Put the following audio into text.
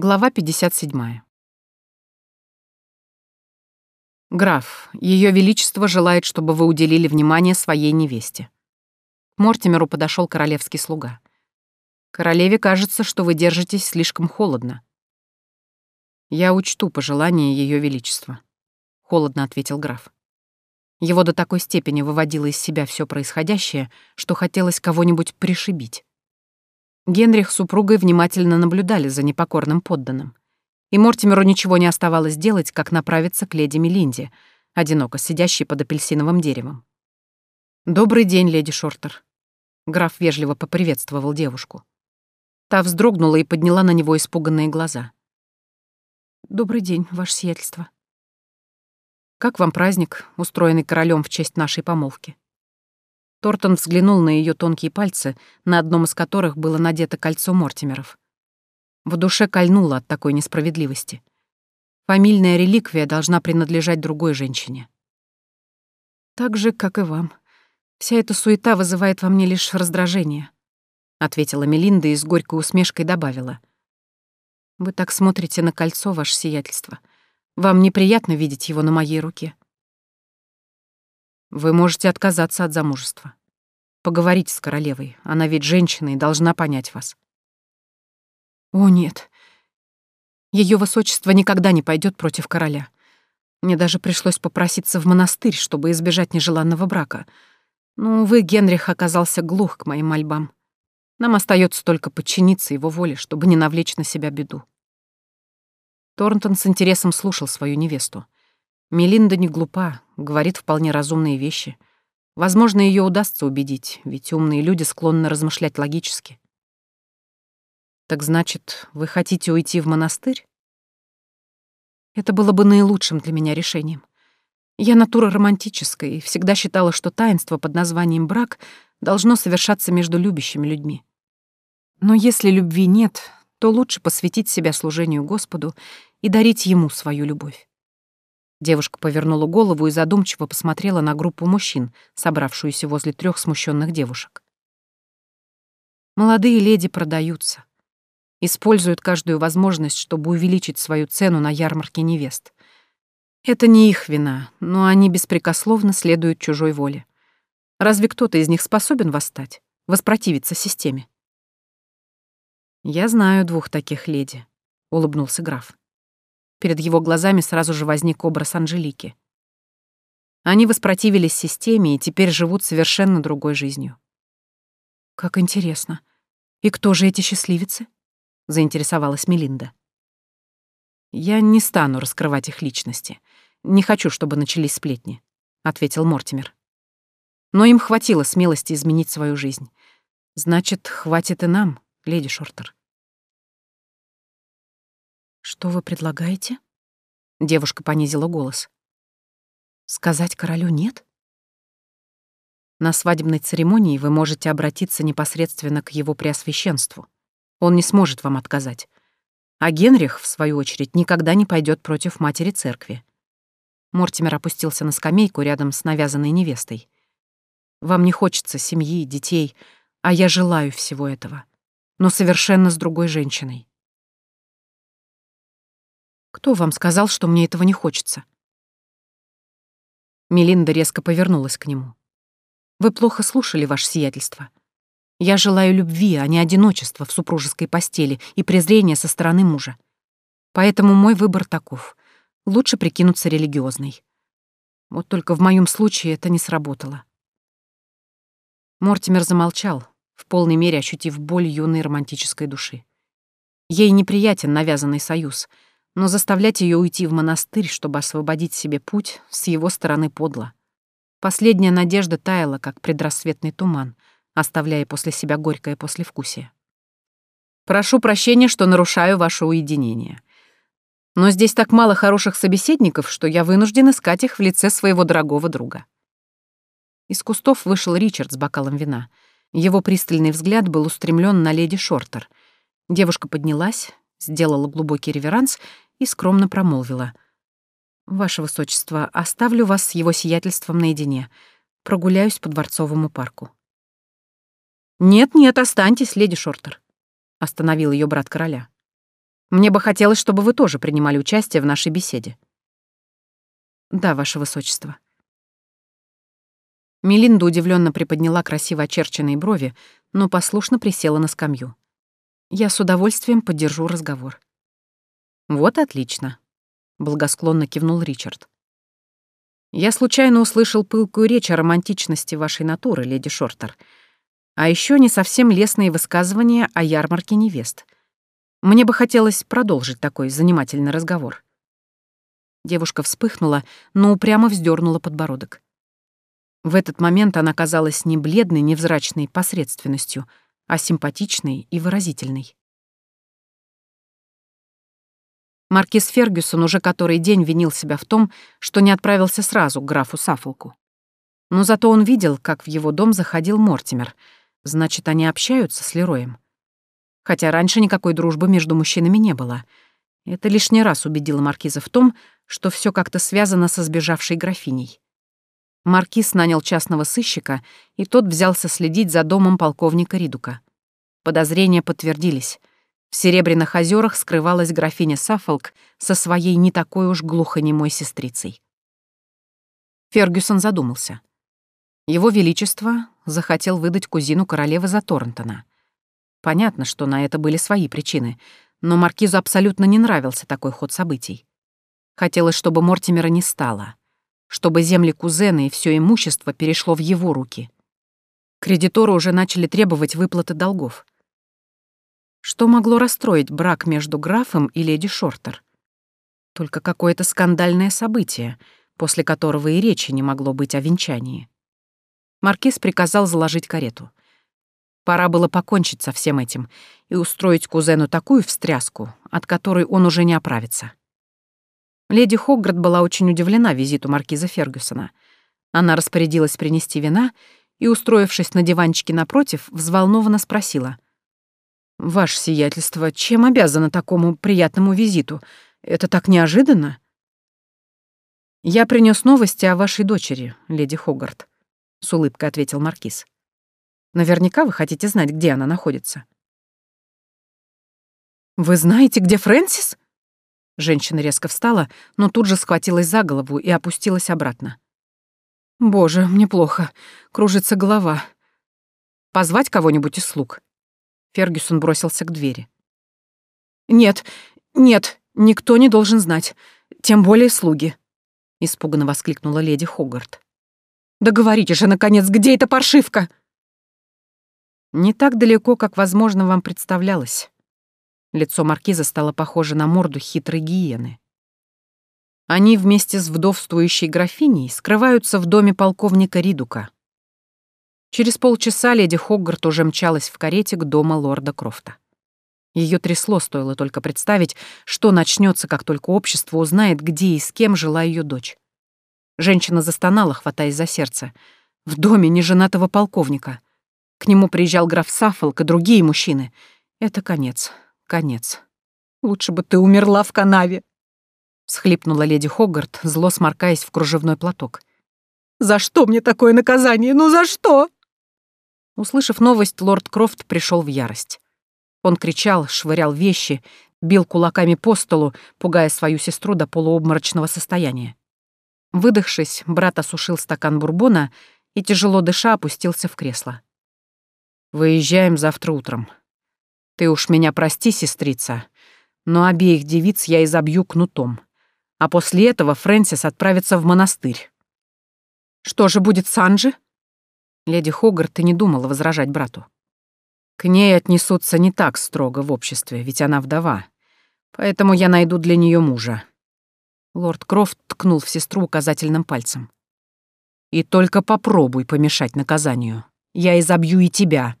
Глава 57. Граф, Ее Величество желает, чтобы вы уделили внимание своей невесте. К Мортимеру подошел королевский слуга. Королеве кажется, что вы держитесь слишком холодно. Я учту пожелания Ее Величества, холодно ответил граф. Его до такой степени выводило из себя все происходящее, что хотелось кого-нибудь пришибить. Генрих с супругой внимательно наблюдали за непокорным подданным. И Мортимеру ничего не оставалось делать, как направиться к леди Мелинде, одиноко сидящей под апельсиновым деревом. «Добрый день, леди Шортер». Граф вежливо поприветствовал девушку. Та вздрогнула и подняла на него испуганные глаза. «Добрый день, ваше сиятельство». «Как вам праздник, устроенный королем в честь нашей помолвки?» Тортон взглянул на ее тонкие пальцы, на одном из которых было надето кольцо Мортимеров. В душе кольнуло от такой несправедливости. Фамильная реликвия должна принадлежать другой женщине. «Так же, как и вам. Вся эта суета вызывает во мне лишь раздражение», — ответила Мелинда и с горькой усмешкой добавила. «Вы так смотрите на кольцо, ваше сиятельство. Вам неприятно видеть его на моей руке?» Вы можете отказаться от замужества. Поговорите с королевой. Она ведь женщина и должна понять вас. О, нет. Ее высочество никогда не пойдет против короля. Мне даже пришлось попроситься в монастырь, чтобы избежать нежеланного брака. Но, увы, Генрих оказался глух к моим мольбам. Нам остается только подчиниться его воле, чтобы не навлечь на себя беду. Торнтон с интересом слушал свою невесту. Мелинда не глупа, говорит вполне разумные вещи. Возможно, ее удастся убедить, ведь умные люди склонны размышлять логически. Так значит, вы хотите уйти в монастырь? Это было бы наилучшим для меня решением. Я натура романтическая и всегда считала, что таинство под названием брак должно совершаться между любящими людьми. Но если любви нет, то лучше посвятить себя служению Господу и дарить Ему свою любовь. Девушка повернула голову и задумчиво посмотрела на группу мужчин, собравшуюся возле трех смущенных девушек. Молодые леди продаются. Используют каждую возможность, чтобы увеличить свою цену на ярмарке невест. Это не их вина, но они беспрекословно следуют чужой воле. Разве кто-то из них способен восстать, воспротивиться системе? «Я знаю двух таких леди», — улыбнулся граф. Перед его глазами сразу же возник образ Анжелики. Они воспротивились системе и теперь живут совершенно другой жизнью. «Как интересно. И кто же эти счастливицы?» — заинтересовалась Мелинда. «Я не стану раскрывать их личности. Не хочу, чтобы начались сплетни», — ответил Мортимер. «Но им хватило смелости изменить свою жизнь. Значит, хватит и нам, леди Шортер». «Что вы предлагаете?» Девушка понизила голос. «Сказать королю нет?» На свадебной церемонии вы можете обратиться непосредственно к его преосвященству. Он не сможет вам отказать. А Генрих, в свою очередь, никогда не пойдет против матери церкви. Мортимер опустился на скамейку рядом с навязанной невестой. Вам не хочется семьи, детей, а я желаю всего этого. Но совершенно с другой женщиной. Кто вам сказал, что мне этого не хочется?» Мелинда резко повернулась к нему. «Вы плохо слушали, ваше сиятельство. Я желаю любви, а не одиночества в супружеской постели и презрения со стороны мужа. Поэтому мой выбор таков. Лучше прикинуться религиозной. Вот только в моем случае это не сработало». Мортимер замолчал, в полной мере ощутив боль юной романтической души. Ей неприятен навязанный союз — но заставлять ее уйти в монастырь, чтобы освободить себе путь, с его стороны подло. Последняя надежда таяла, как предрассветный туман, оставляя после себя горькое послевкусие. «Прошу прощения, что нарушаю ваше уединение. Но здесь так мало хороших собеседников, что я вынужден искать их в лице своего дорогого друга». Из кустов вышел Ричард с бокалом вина. Его пристальный взгляд был устремлен на леди Шортер. Девушка поднялась, сделала глубокий реверанс и скромно промолвила. «Ваше Высочество, оставлю вас с его сиятельством наедине. Прогуляюсь по Дворцовому парку». «Нет-нет, останьтесь, леди Шортер», — остановил ее брат короля. Мне бы хотелось, чтобы вы тоже принимали участие в нашей беседе. Да, ваше высочество. Мелинда удивленно приподняла красиво очерченные брови, но послушно присела на скамью. Я с удовольствием поддержу разговор. Вот отлично, благосклонно кивнул Ричард. Я случайно услышал пылкую речь о романтичности вашей натуры, леди Шортер, а еще не совсем лестные высказывания о ярмарке невест — мне бы хотелось продолжить такой занимательный разговор. Девушка вспыхнула, но упрямо вздернула подбородок. В этот момент она казалась не бледной, невзрачной посредственностью, а симпатичной и выразительной. Маркиз Фергюсон уже который день винил себя в том, что не отправился сразу к графу Сафолку. Но зато он видел, как в его дом заходил Мортимер. Значит, они общаются с Лероем хотя раньше никакой дружбы между мужчинами не было. Это лишний раз убедило Маркиза в том, что все как-то связано со сбежавшей графиней. Маркиз нанял частного сыщика, и тот взялся следить за домом полковника Ридука. Подозрения подтвердились. В Серебряных озерах скрывалась графиня Саффолк со своей не такой уж глухонемой сестрицей. Фергюсон задумался. Его Величество захотел выдать кузину королевы за Торнтона. Понятно, что на это были свои причины, но Маркизу абсолютно не нравился такой ход событий. Хотелось, чтобы Мортимера не стало, чтобы земли кузена и все имущество перешло в его руки. Кредиторы уже начали требовать выплаты долгов. Что могло расстроить брак между графом и леди Шортер? Только какое-то скандальное событие, после которого и речи не могло быть о венчании. Маркиз приказал заложить карету. Пора было покончить со всем этим и устроить кузену такую встряску, от которой он уже не оправится. Леди Хоггард была очень удивлена визиту маркиза Фергюсона. Она распорядилась принести вина и, устроившись на диванчике напротив, взволнованно спросила. «Ваше сиятельство, чем обязана такому приятному визиту? Это так неожиданно?» «Я принес новости о вашей дочери, леди Хоггард», — с улыбкой ответил маркиз. Наверняка вы хотите знать, где она находится. «Вы знаете, где Фрэнсис?» Женщина резко встала, но тут же схватилась за голову и опустилась обратно. «Боже, мне плохо. Кружится голова. Позвать кого-нибудь из слуг?» Фергюсон бросился к двери. «Нет, нет, никто не должен знать. Тем более слуги», — испуганно воскликнула леди Хогарт. «Да говорите же, наконец, где эта паршивка?» Не так далеко, как, возможно, вам представлялось. Лицо маркиза стало похоже на морду хитрой гиены. Они вместе с вдовствующей графиней скрываются в доме полковника Ридука. Через полчаса леди Хоггарт уже мчалась в карете к дому лорда Крофта. Ее трясло, стоило только представить, что начнется, как только общество узнает, где и с кем жила ее дочь. Женщина застонала, хватаясь за сердце. В доме неженатого полковника. К нему приезжал граф Саффолк и другие мужчины. Это конец, конец. Лучше бы ты умерла в канаве. Схлипнула леди Хогарт, зло сморкаясь в кружевной платок. «За что мне такое наказание? Ну за что?» Услышав новость, лорд Крофт пришел в ярость. Он кричал, швырял вещи, бил кулаками по столу, пугая свою сестру до полуобморочного состояния. Выдохшись, брат осушил стакан бурбона и, тяжело дыша, опустился в кресло. Выезжаем завтра утром. Ты уж меня прости, сестрица, но обеих девиц я изобью кнутом. А после этого Фрэнсис отправится в монастырь. Что же будет с Анджи? Леди Хогарт и не думала возражать брату. К ней отнесутся не так строго в обществе, ведь она вдова. Поэтому я найду для нее мужа. Лорд Крофт ткнул в сестру указательным пальцем. И только попробуй помешать наказанию. Я изобью и тебя.